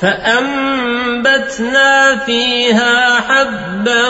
فأنبتنا فيها حبا